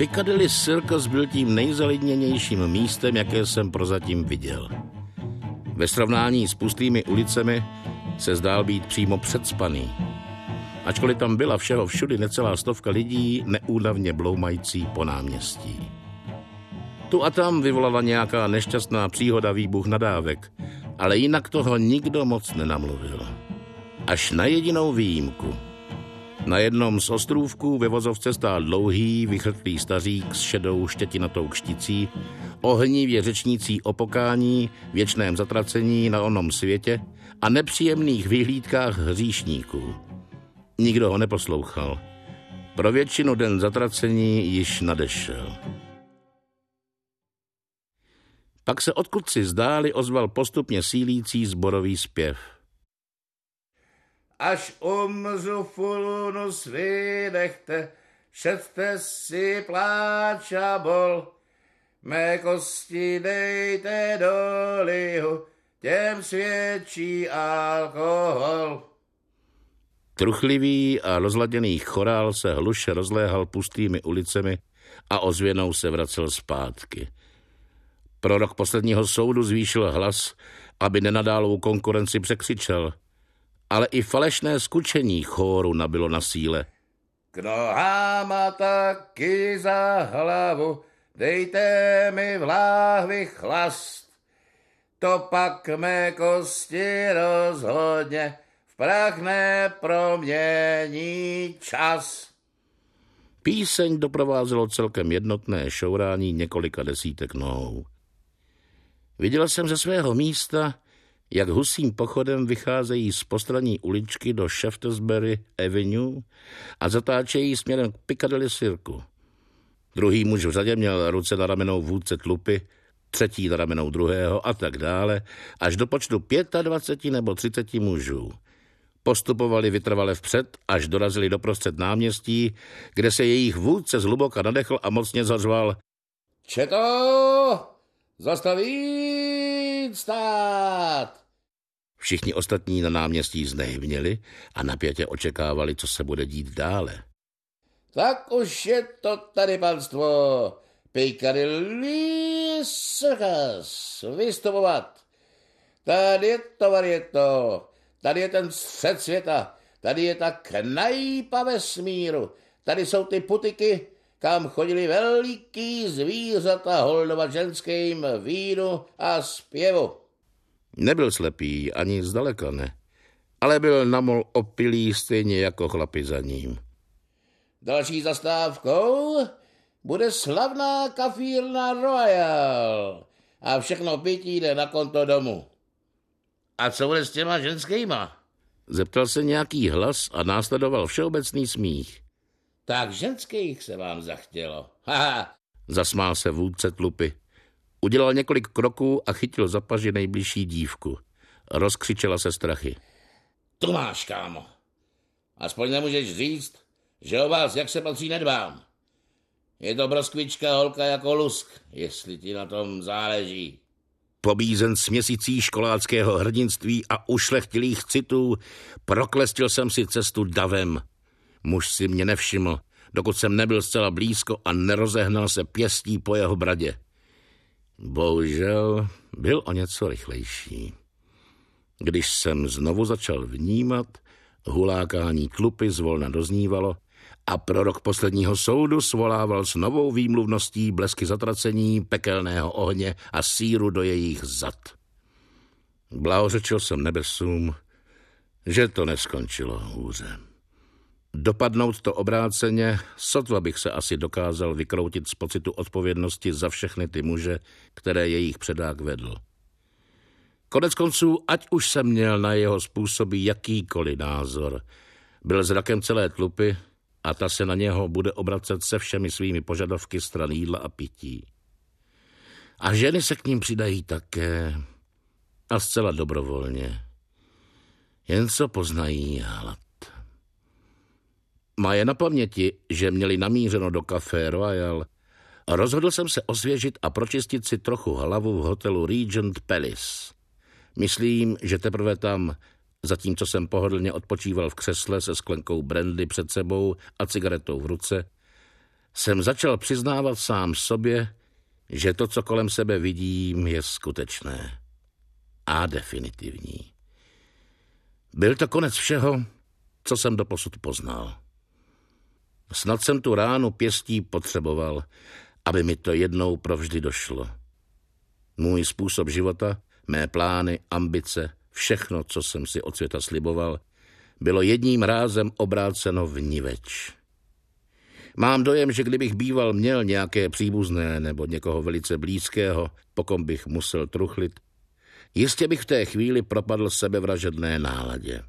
Piccadilly Circus byl tím nejzalidněnějším místem, jaké jsem prozatím viděl. Ve srovnání s pustými ulicemi se zdál být přímo předspaný. Ačkoliv tam byla všeho všudy necelá stovka lidí, neúnavně bloumající po náměstí. Tu a tam vyvolala nějaká nešťastná příhoda výbuch nadávek, ale jinak toho nikdo moc nenamluvil. Až na jedinou výjimku. Na jednom z ostrůvků ve vozovce stál dlouhý, vychrtlý stařík s šedou štětinatou kšticí, ohnivě řečnící o pokání, věčném zatracení na onom světě a nepříjemných vyhlídkách hříšníků. Nikdo ho neposlouchal. Pro většinu den zatracení již nadešel. Pak se odkud si zdáli ozval postupně sílící zborový zpěv. Až umřu fulunus vydechte, šetřte si pláč a bol, mé kosti dejte do lihu, těm svědčí alkohol. Truchlivý a rozladěný chorál se hluše rozléhal pustými ulicemi a ozvěnou se vracel zpátky. Prorok posledního soudu zvýšil hlas, aby nenadálou konkurenci překřičel. Ale i falešné skučení chóru nabilo na síle. K nohám taky za hlavu, dejte mi v láhvi chlast. To pak mé kosti rozhodně v prach nepromění čas. Píseň doprovázelo celkem jednotné šourání několika desítek nohou. Viděl jsem ze svého místa, jak husím pochodem vycházejí z postraní uličky do Shaftesbury Avenue a zatáčejí směrem k Piccadilly Cirku. Druhý muž v řadě měl ruce na ramenou vůdce tlupy, třetí na ramenou druhého a tak dále, až do počtu 25 nebo 30 mužů. Postupovali vytrvale vpřed, až dorazili do prostřed náměstí, kde se jejich vůdce zhluboka nadechl a mocně zařval. Četo! Zastavit stát! Všichni ostatní na náměstí znehybněli a napětě očekávali, co se bude dít dále. Tak už je to tady, panstvo. Piccadilly Circus. Vystupovat. Tady je to, varieto. Tady je ten střed světa. Tady je ta knajpa vesmíru. Tady jsou ty putiky, kam chodili veliký zvířata holdovat ženským vínu a zpěvu. Nebyl slepý, ani zdaleka ne, ale byl namol opilý stejně jako chlapi za ním. Další zastávkou bude slavná kafírna Royal a všechno pití jde na konto domu. A co bude s těma ženskýma? Zeptal se nějaký hlas a následoval všeobecný smích. Tak ženských se vám zachtělo. Haha. Zasmál se vůdce tlupy. Udělal několik kroků a chytil za paži nejbližší dívku. Rozkřičela se strachy. Tu máš, kámo. Aspoň nemůžeš říct, že o vás, jak se patří, nedbám. Je to broskvička holka jako lusk, jestli ti na tom záleží. Pobízen měsící školáckého hrdinství a ušlechtilých citů, proklestil jsem si cestu davem. Muž si mě nevšiml, dokud jsem nebyl zcela blízko a nerozehnal se pěstí po jeho bradě. Bohužel byl o něco rychlejší. Když jsem znovu začal vnímat, hulákání klupy zvolna doznívalo a prorok posledního soudu svolával s novou výmluvností blesky zatracení, pekelného ohně a síru do jejich zad. Blahořečil jsem nebesům, že to neskončilo hůře. Dopadnout to obráceně, sotva bych se asi dokázal vykroutit z pocitu odpovědnosti za všechny ty muže, které jejich předák vedl. Konec konců, ať už jsem měl na jeho způsoby jakýkoliv názor, byl zrakem celé tlupy a ta se na něho bude obracet se všemi svými požadavky stran jídla a pití. A ženy se k ním přidají také a zcela dobrovolně. Jen co poznají hlad. Má je na paměti, že měli namířeno do Café Royal rozhodl jsem se osvěžit a pročistit si trochu hlavu v hotelu Regent Palace. Myslím, že teprve tam, zatímco jsem pohodlně odpočíval v křesle se sklenkou brandy před sebou a cigaretou v ruce, jsem začal přiznávat sám sobě, že to, co kolem sebe vidím, je skutečné a definitivní. Byl to konec všeho, co jsem doposud poznal. Snad jsem tu ránu pěstí potřeboval, aby mi to jednou provždy došlo. Můj způsob života, mé plány, ambice, všechno, co jsem si od světa sliboval, bylo jedním rázem obráceno v niveč. Mám dojem, že kdybych býval měl nějaké příbuzné nebo někoho velice blízkého, pokom bych musel truchlit, jistě bych v té chvíli propadl sebevražedné náladě.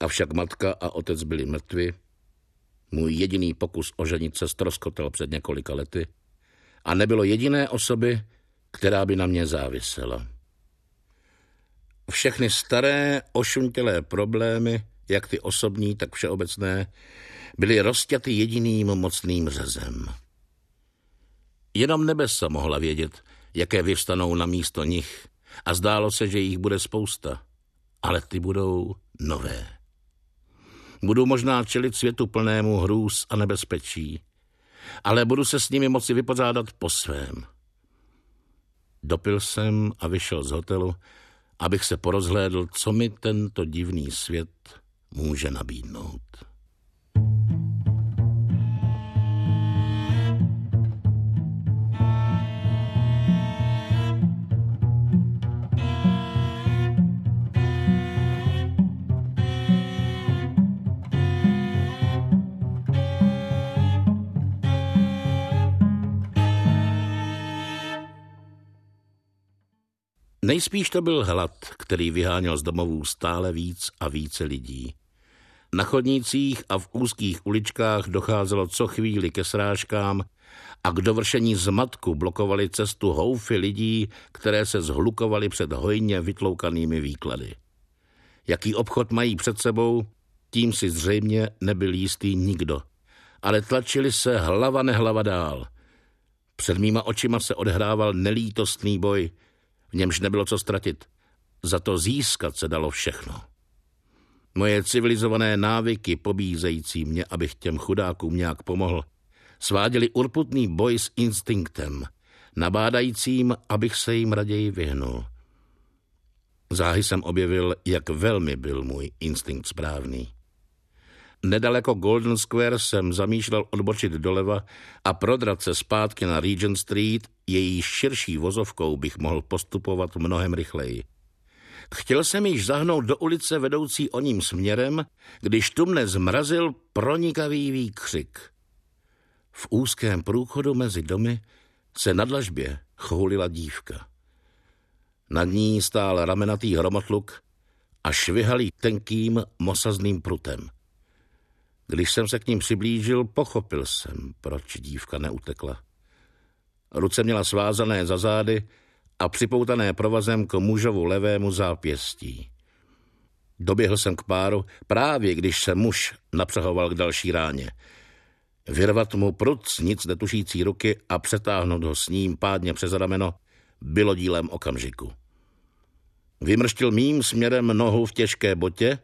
Avšak matka a otec byli mrtvi, můj jediný pokus oženit se stroskotal před několika lety a nebylo jediné osoby, která by na mě závisela. Všechny staré, ošuntělé problémy, jak ty osobní, tak všeobecné, byly rozťaty jediným mocným řezem. Jenom nebesa mohla vědět, jaké vyvstanou na místo nich a zdálo se, že jich bude spousta, ale ty budou nové. Budu možná čelit světu plnému hrůz a nebezpečí, ale budu se s nimi moci vypořádat po svém. Dopil jsem a vyšel z hotelu, abych se porozhlédl, co mi tento divný svět může nabídnout. Nejspíš to byl hlad, který vyháněl z domovů stále víc a více lidí. Na chodnících a v úzkých uličkách docházelo co chvíli ke srážkám a k dovršení zmatku blokovali cestu houfy lidí, které se zhlukovaly před hojně vytloukanými výklady. Jaký obchod mají před sebou, tím si zřejmě nebyl jistý nikdo, ale tlačili se hlava nehlava dál. Před mýma očima se odhrával nelítostný boj, v němž nebylo co ztratit. Za to získat se dalo všechno. Moje civilizované návyky, pobízející mě, abych těm chudákům nějak pomohl, sváděli urputný boj s instinktem, nabádajícím, abych se jim raději vyhnul. Záhy jsem objevil, jak velmi byl můj instinkt správný. Nedaleko Golden Square jsem zamýšlel odbočit doleva a prodrat se zpátky na Regent Street, její širší vozovkou bych mohl postupovat mnohem rychleji. Chtěl jsem již zahnout do ulice vedoucí o ním směrem, když tu mne zmrazil pronikavý výkřik. V úzkém průchodu mezi domy se na dlažbě choulila dívka. Nad ní stál ramenatý hromotluk a švihalý tenkým mosazným prutem. Když jsem se k ním přiblížil, pochopil jsem, proč dívka neutekla. Ruce měla svázané za zády a připoutané provazem k mužovu levému zápěstí. Doběhl jsem k páru právě, když se muž napřahoval k další ráně. Vyrvat mu prut nic netušící ruky a přetáhnout ho s ním pádně přes rameno bylo dílem okamžiku. Vymrštil mým směrem nohu v těžké botě,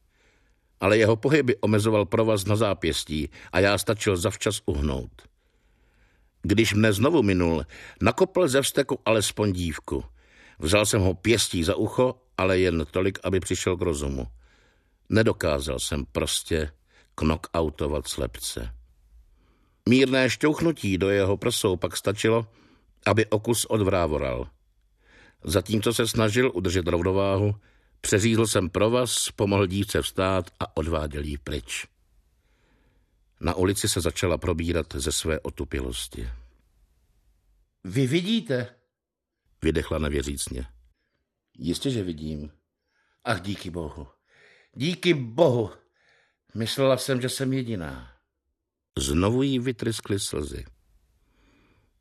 ale jeho pohyby omezoval provaz na zápěstí a já stačil zavčas uhnout. Když mne znovu minul, nakopl ze vsteku alespoň dívku. Vzal jsem ho pěstí za ucho, ale jen tolik, aby přišel k rozumu. Nedokázal jsem prostě knockoutovat slepce. Mírné šťouchnutí do jeho prsou pak stačilo, aby okus odvrávoral. Zatímco se snažil udržet rovnováhu, přeřízl jsem provaz, pomohl dívce vstát a odváděl jí pryč. Na ulici se začala probírat ze své otupělosti. Vy vidíte? Vydechla nevěřícně. Jistě, že vidím. Ach, díky bohu. Díky bohu. Myslela jsem, že jsem jediná. Znovu jí vytryskly slzy.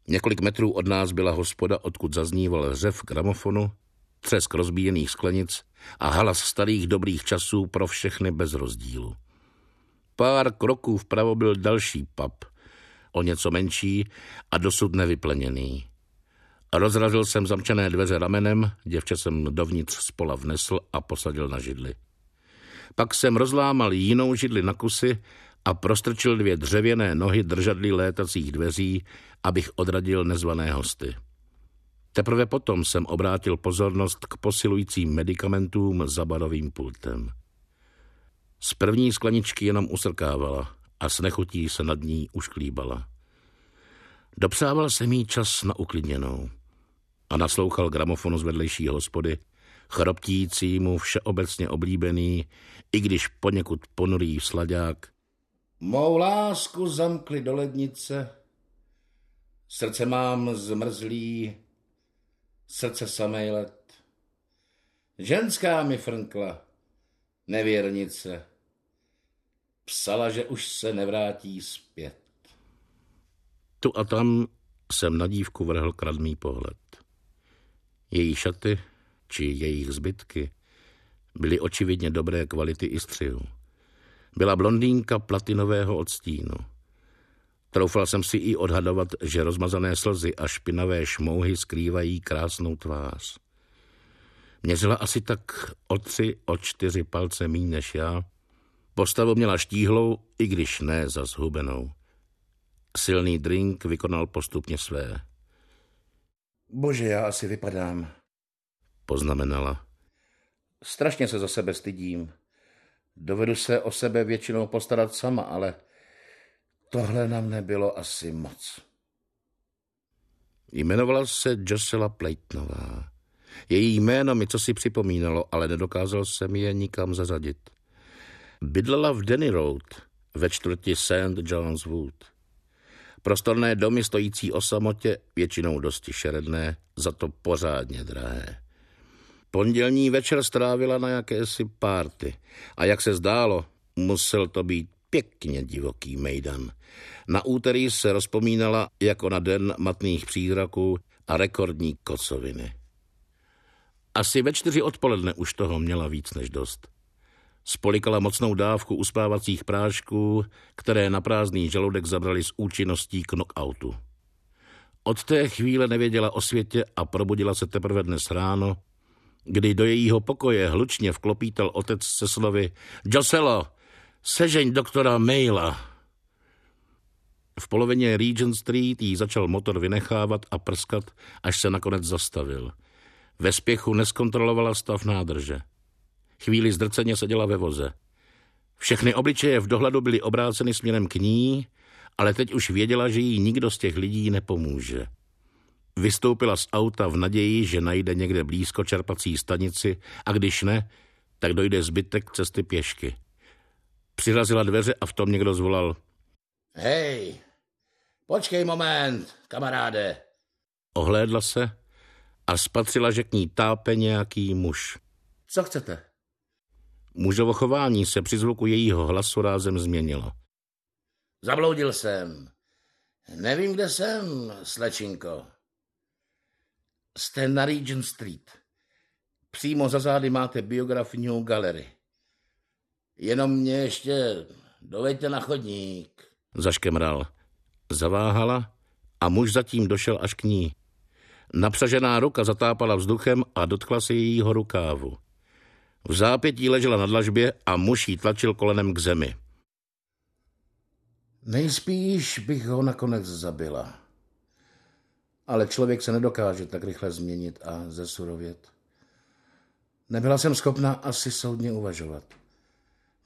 Několik metrů od nás byla hospoda, odkud zazníval řev gramofonu, třesk rozbíjených sklenic a halas starých dobrých časů pro všechny bez rozdílu. Pár kroků vpravo byl další pub, o něco menší a dosud nevyplněný. Rozrazil jsem zamčené dveře ramenem, děvče jsem dovnitř spola vnesl a posadil na židli. Pak jsem rozlámal jinou židli na kusy a prostrčil dvě dřevěné nohy držadly létacích dveří, abych odradil nezvané hosty. Teprve potom jsem obrátil pozornost k posilujícím medicamentům za barovým pultem. Z první skleničky jenom usrkávala a s nechutí se nad ní ušklíbala. Dopsával jsem jí čas na uklidněnou a naslouchal gramofonu z vedlejší hospody, chroptícímu všeobecně oblíbený, i když poněkud ponurý sladák. Mou lásku zamkli do lednice, srdce mám zmrzlý, srdce samej let. Ženská mi frnkla, nevěrnice. Psala, že už se nevrátí zpět. Tu a tam jsem na dívku vrhl kradmý pohled. Její šaty, či jejich zbytky, byly očividně dobré kvality i střihu. Byla blondýnka platinového odstínu. Troufal jsem si i odhadovat, že rozmazané slzy a špinavé šmouhy skrývají krásnou tvář. Měřila asi tak o tři, o čtyři palce míň než já. Postavu měla štíhlou, i když ne za zhubenou. Silný drink vykonal postupně své. Bože, já asi vypadám, poznamenala. Strašně se za sebe stydím. Dovedu se o sebe většinou postarat sama, ale tohle nám nebylo asi moc. Jmenovala se Josela Pleitnová. Její jméno mi co si připomínalo, ale nedokázal jsem je nikam zařadit. Bydlela v Denny Road, ve čtvrti St. John's Wood. Prostorné domy stojící o samotě, většinou dosti šeredné, za to pořádně drahé. Pondělní večer strávila na jakési párty a jak se zdálo, musel to být pěkně divoký mejdan. Na úterý se rozpomínala jako na den matných přízraků a rekordní kocoviny. Asi ve čtyři odpoledne už toho měla víc než dost. Spolikala mocnou dávku uspávacích prášků, které na prázdný žaludek zabrali s účinností knockoutu. Od té chvíle nevěděla o světě a probudila se teprve dnes ráno, kdy do jejího pokoje hlučně vklopítal otec se slovy Joselo, sežeň doktora Maila. V polovině Regent Street jí začal motor vynechávat a prskat, až se nakonec zastavil. Ve spěchu neskontrolovala stav nádrže. Chvíli zdrceně seděla ve voze. Všechny obličeje v dohledu byly obráceny směrem k ní, ale teď už věděla, že jí nikdo z těch lidí nepomůže. Vystoupila z auta v naději, že najde někde blízko čerpací stanici a když ne, tak dojde zbytek cesty pěšky. Přirazila dveře a v tom někdo zvolal. Hej, počkej moment, kamaráde. Ohlédla se a spatřila, že k ní tápe nějaký muž. Co chcete? Mužovo chování se při zvuku jejího hlasu rázem změnilo. Zabloudil jsem. Nevím, kde jsem, slečinko. Jste na Regent Street. Přímo za zády máte biografní galerii. Jenom mě ještě doveďte na chodník. Zaškemral. Zaváhala a muž zatím došel až k ní. Napřažená ruka zatápala vzduchem a dotkla se jejího rukávu. V zápětí ležela na dlažbě a muž jí tlačil kolenem k zemi. Nejspíš bych ho nakonec zabila. Ale člověk se nedokáže tak rychle změnit a zesurovět. Nebyla jsem schopna asi soudně uvažovat.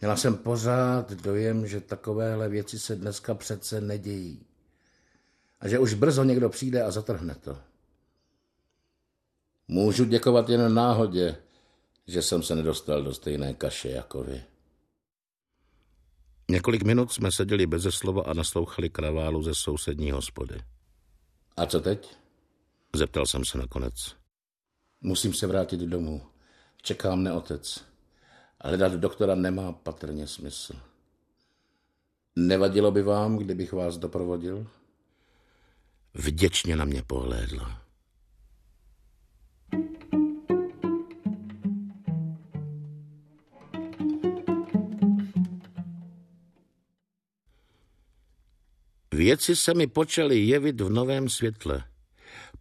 Měla jsem pořád dojem, že takovéhle věci se dneska přece nedějí. A že už brzo někdo přijde a zatrhne to. Můžu děkovat jen náhodě, že jsem se nedostal do stejné kaše jako vy. Několik minut jsme seděli bez slova a naslouchali kraválu ze sousední hospody. A co teď? Zeptal jsem se nakonec. Musím se vrátit domů. Čeká mne otec. Hledat doktora nemá patrně smysl. Nevadilo by vám, kdybych vás doprovodil? Vděčně na mě pohlédla. Věci se mi počaly jevit v novém světle.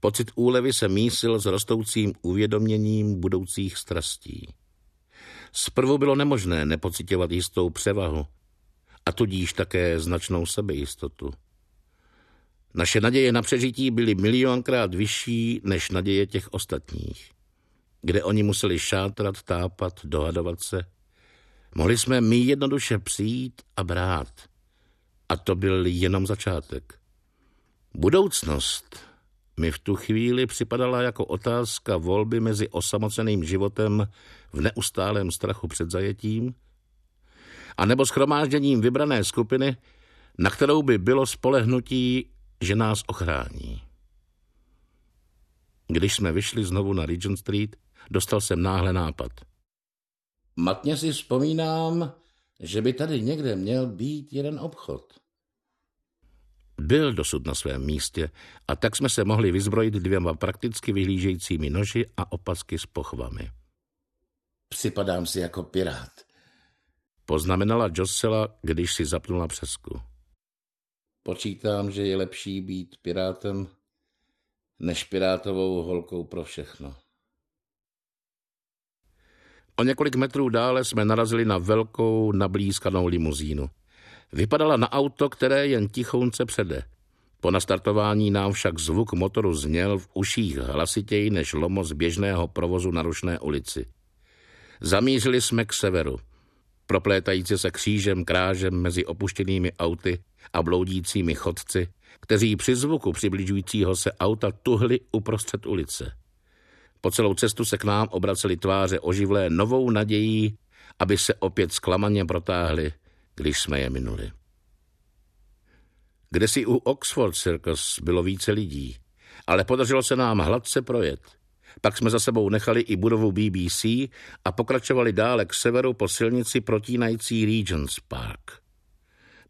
Pocit úlevy se mísil s rostoucím uvědoměním budoucích strastí. Zprvu bylo nemožné nepocitovat jistou převahu. a tudíž také značnou sebejistotu. Naše naděje na přežití byly milionkrát vyšší než naděje těch ostatních. Kde oni museli šátrat, tápat, dohadovat se. Mohli jsme my jednoduše přijít a brát. A to byl jenom začátek. Budoucnost mi v tu chvíli připadala jako otázka volby mezi osamoceným životem v neustálém strachu před zajetím a nebo schromážděním vybrané skupiny, na kterou by bylo spolehnutí, že nás ochrání. Když jsme vyšli znovu na Regent Street, dostal jsem náhle nápad. Matně si vzpomínám, že by tady někde měl být jeden obchod. Byl dosud na svém místě a tak jsme se mohli vyzbrojit dvěma prakticky vyhlížejícími noži a opasky s pochvami. Připadám si jako pirát. Poznamenala Josela, když si zapnula přesku. Počítám, že je lepší být pirátem, než pirátovou holkou pro všechno. O několik metrů dále jsme narazili na velkou nablízkanou limuzínu. Vypadala na auto, které jen tichounce přede. Po nastartování nám však zvuk motoru zněl v uších hlasitěji než lomo z běžného provozu na rušné ulici. Zamířili jsme k severu. Proplétající se křížem krážem mezi opuštěnými auty a bloudícími chodci, kteří při zvuku přibližujícího se auta tuhli uprostřed ulice. Po celou cestu se k nám obraceli tváře oživlé novou nadějí, aby se opět zklamaně protáhli – když jsme je minuli. Kde si u Oxford Circus bylo více lidí, ale podařilo se nám hladce projet. Pak jsme za sebou nechali i budovu BBC a pokračovali dále k severu po silnici protínající Regents Park.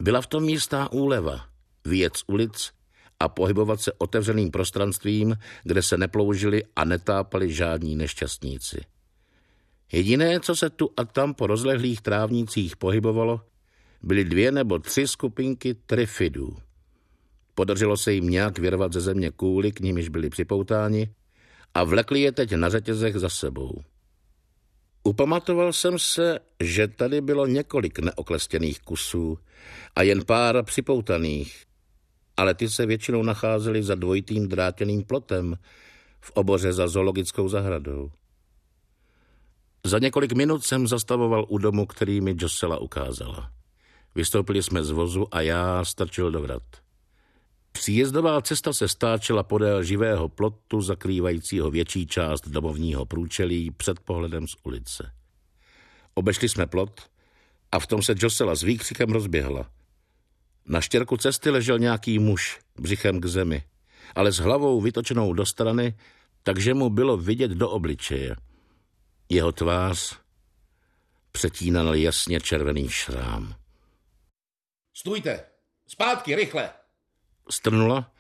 Byla v tom jistá úleva, z ulic a pohybovat se otevřeným prostranstvím, kde se neploužili a netápali žádní nešťastníci. Jediné, co se tu a tam po rozlehlých trávnicích pohybovalo, byly dvě nebo tři skupinky trifidů. Podařilo se jim nějak vyrvat ze země kůly, k nimiž byli připoutáni, a vlekli je teď na řetězech za sebou. Upamatoval jsem se, že tady bylo několik neoklestěných kusů a jen pár připoutaných, ale ty se většinou nacházely za dvojitým drátěným plotem v oboře za zoologickou zahradou. Za několik minut jsem zastavoval u domu, který mi Josela ukázala. Vystoupili jsme z vozu a já strčil do vrat. Příjezdová cesta se stáčela podél živého plotu, zakrývajícího větší část domovního průčelí před pohledem z ulice. Obešli jsme plot a v tom se Josela s výkřikem rozběhla. Na štěrku cesty ležel nějaký muž, břichem k zemi, ale s hlavou vytočenou do strany, takže mu bylo vidět do obličeje. Jeho tvář přetínal jasně červený šrám. Stůjte! Zpátky, rychle! Strnula,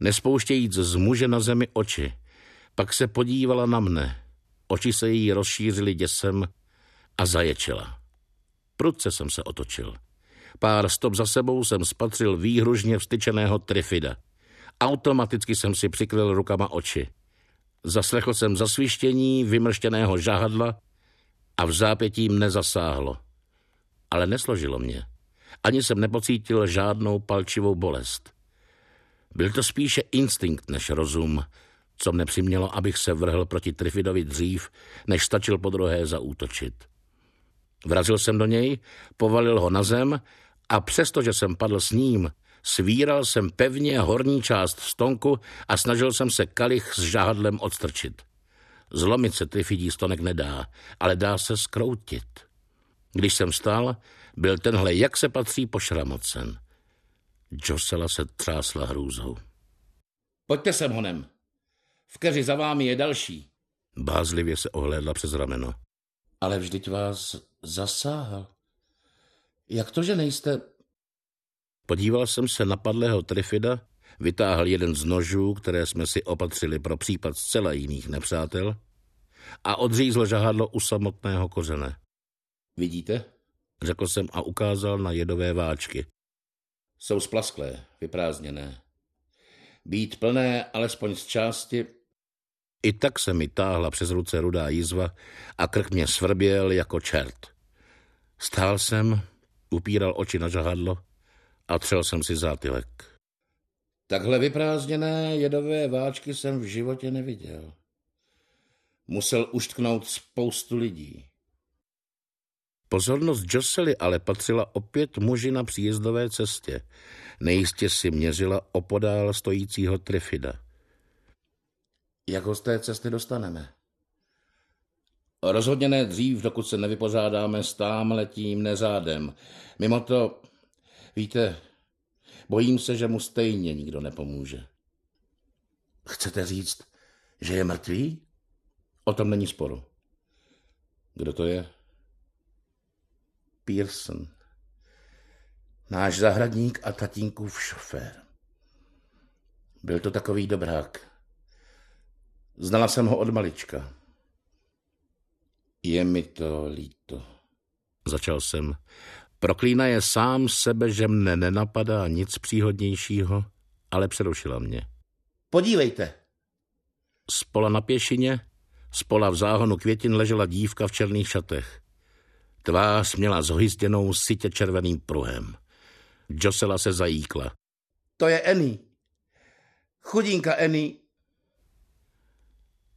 nespouštějíc z muže na zemi oči. Pak se podívala na mne. Oči se jí rozšířily děsem a zaječela. Prudce jsem se otočil. Pár stop za sebou jsem spatřil výhružně vstyčeného trifida. Automaticky jsem si přikryl rukama oči. Zaslechl jsem zasvištění vymrštěného žahadla a v zápětí mne zasáhlo. Ale nesložilo mě. Ani jsem nepocítil žádnou palčivou bolest. Byl to spíše instinkt než rozum, co mne přimělo, abych se vrhl proti Trifidovi dřív, než stačil po druhé zaútočit. Vrazil jsem do něj, povalil ho na zem a přestože jsem padl s ním, svíral jsem pevně horní část stonku a snažil jsem se kalich s žáhdlem odstrčit. Zlomit se Trifidí stonek nedá, ale dá se skroutit. Když jsem stál, byl tenhle, jak se patří, pošramocen. Josela se třásla hrůzou. Pojďte sem honem. V keři za vámi je další. Bázlivě se ohlédla přes rameno. Ale vždyť vás zasáhl. Jak to, že nejste... Podíval jsem se na padlého Trifida, vytáhl jeden z nožů, které jsme si opatřili pro případ zcela jiných nepřátel, a odřízl žahadlo u samotného kořene. Vidíte? řekl jsem a ukázal na jedové váčky. Jsou splasklé, vyprázdněné. Být plné alespoň z části... I tak se mi táhla přes ruce rudá jizva a krk mě svrběl jako čert. Stál jsem upíral oči na žahadlo a třel jsem si zátylek. Takhle vyprázdněné jedové váčky jsem v životě neviděl. Musel uštknout spoustu lidí. Pozornost Josely ale patřila opět muži na příjezdové cestě. Nejistě si měřila opodál stojícího Trifida. Jak ho z té cesty dostaneme? Rozhodně ne dřív, dokud se nevypořádáme s letím nezádem. Mimo to, víte, bojím se, že mu stejně nikdo nepomůže. Chcete říct, že je mrtvý? O tom není sporu. Kdo to je? Pearson. Náš zahradník a tatínkův šofér. Byl to takový dobrák. Znala jsem ho od malička. Je mi to líto. Začal jsem. Proklína je sám sebe, že mne nenapadá nic příhodnějšího, ale přerušila mě. Podívejte. Spola na pěšině, spola v záhonu květin ležela dívka v černých šatech. Tvář měla zhyzděnou sitě červeným pruhem. Josela se zajíkla. To je Eni. Chudínka Eni.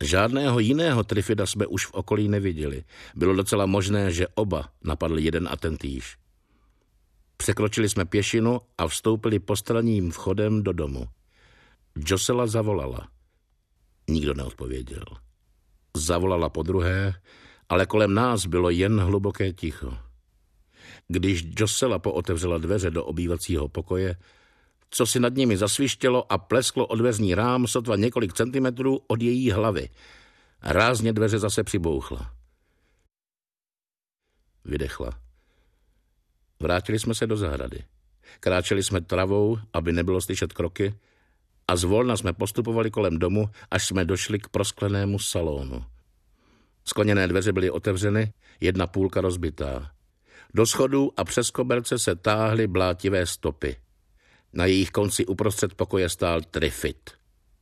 Žádného jiného Trifida jsme už v okolí neviděli. Bylo docela možné, že oba napadli jeden a ten týž. Překročili jsme pěšinu a vstoupili postranním vchodem do domu. Josela zavolala. Nikdo neodpověděl. Zavolala po druhé, ale kolem nás bylo jen hluboké ticho. Když Josela pootevřela dveře do obývacího pokoje, co si nad nimi zasvištělo a plesklo odvezní rám sotva několik centimetrů od její hlavy. Rázně dveře zase přibouchla. Vydechla. Vrátili jsme se do zahrady. Kráčeli jsme travou, aby nebylo slyšet kroky, a zvolna jsme postupovali kolem domu, až jsme došli k prosklenému salonu. Skleněné dveře byly otevřeny, jedna půlka rozbitá. Do schodů a přes koberce se táhly blátivé stopy. Na jejich konci uprostřed pokoje stál Trifit.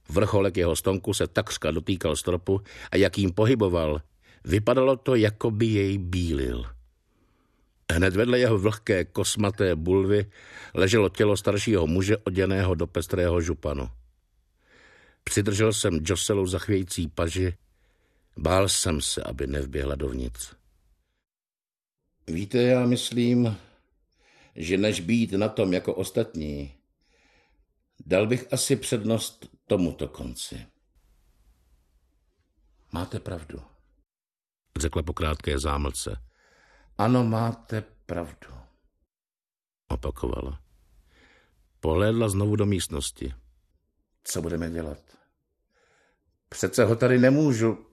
Vrcholek jeho stonku se takřka dotýkal stropu a jak jim pohyboval, vypadalo to, jako by jej bílil. Hned vedle jeho vlhké kosmaté bulvy leželo tělo staršího muže oděného do pestrého županu. Přidržel jsem Joselu za chvějící paži, bál jsem se, aby nevběhla dovnitř. Víte, já myslím, že než být na tom jako ostatní, dal bych asi přednost tomuto konci. Máte pravdu. Řekla po krátké zámlce. Ano, máte pravdu. Opakovala. Pohlédla znovu do místnosti. Co budeme dělat? Přece ho tady nemůžu.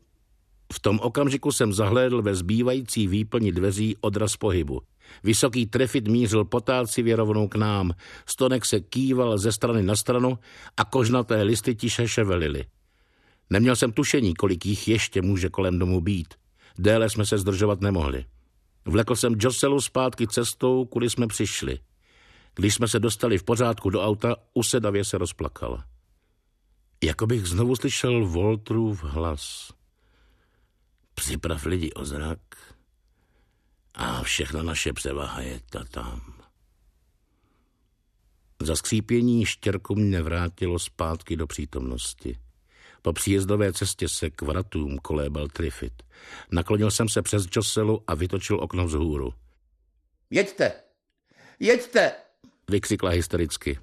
V tom okamžiku jsem zahlédl ve zbývající výplni dveří odraz pohybu. Vysoký trefit mířil potáci rovnou k nám. Stonek se kýval ze strany na stranu a kožnaté listy tiše ševelily. Neměl jsem tušení, kolik jich ještě může kolem domu být. Déle jsme se zdržovat nemohli. Vlekl jsem Joselu zpátky cestou, kudy jsme přišli. Když jsme se dostali v pořádku do auta, usedavě se rozplakala. Jako bych znovu slyšel Voltrův hlas. Připrav lidi o zrak a všechno naše převaha je ta tam. Za skřípění štěrku mě vrátilo zpátky do přítomnosti. Po příjezdové cestě se k vratům kolébal Trifit. Naklonil jsem se přes Joselu a vytočil okno vzhůru. Jeďte! Jeďte! Vykřikla hystericky.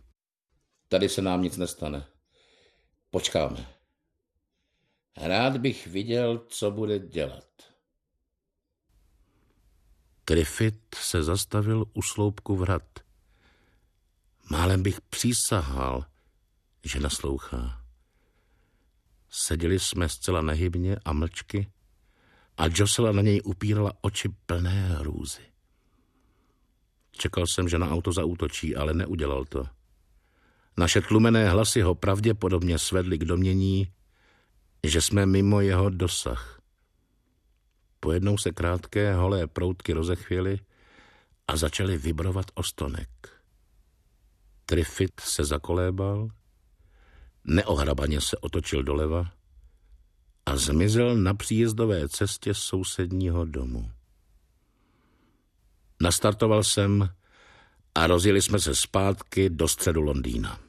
Tady se nám nic nestane. Počkáme. Rád bych viděl, co bude dělat. Trifit se zastavil u sloupku vrat. Málem bych přísahal, že naslouchá. Seděli jsme zcela nehybně a mlčky a Josela na něj upírala oči plné hrůzy. Čekal jsem, že na auto zaútočí, ale neudělal to. Naše tlumené hlasy ho pravděpodobně svedly k domění, že jsme mimo jeho dosah. Pojednou se krátké holé proutky rozechvěly a začaly vibrovat o stonek. Trifit se zakolébal Neohrabaně se otočil doleva a zmizel na příjezdové cestě sousedního domu. Nastartoval jsem a rozjeli jsme se zpátky do středu Londýna.